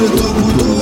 Może to budowa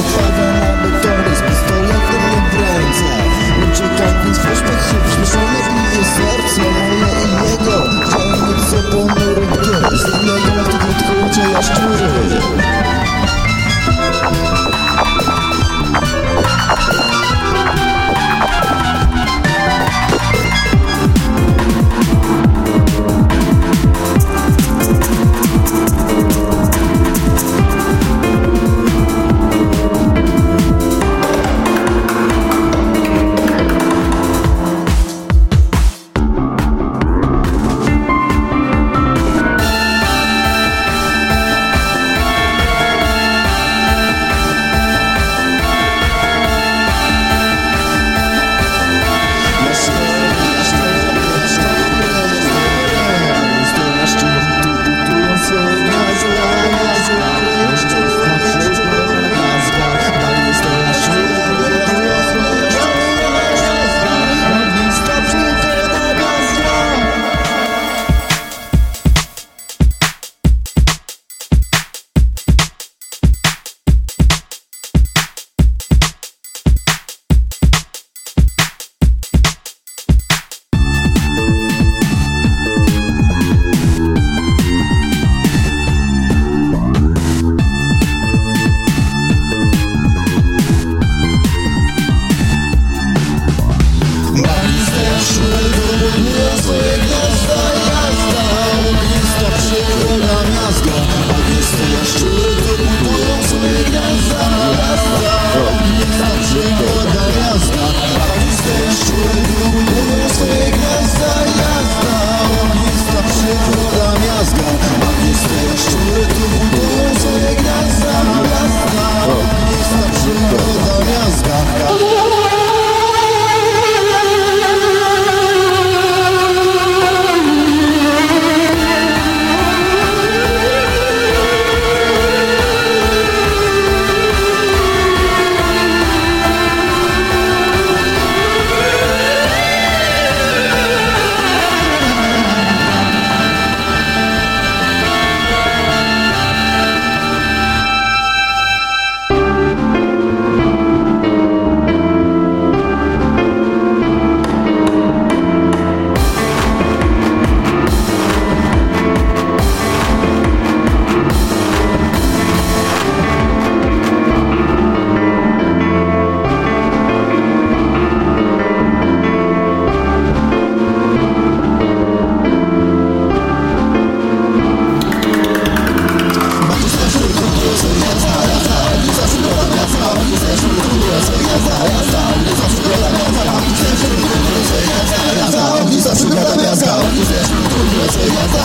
uciekać Dopada That's not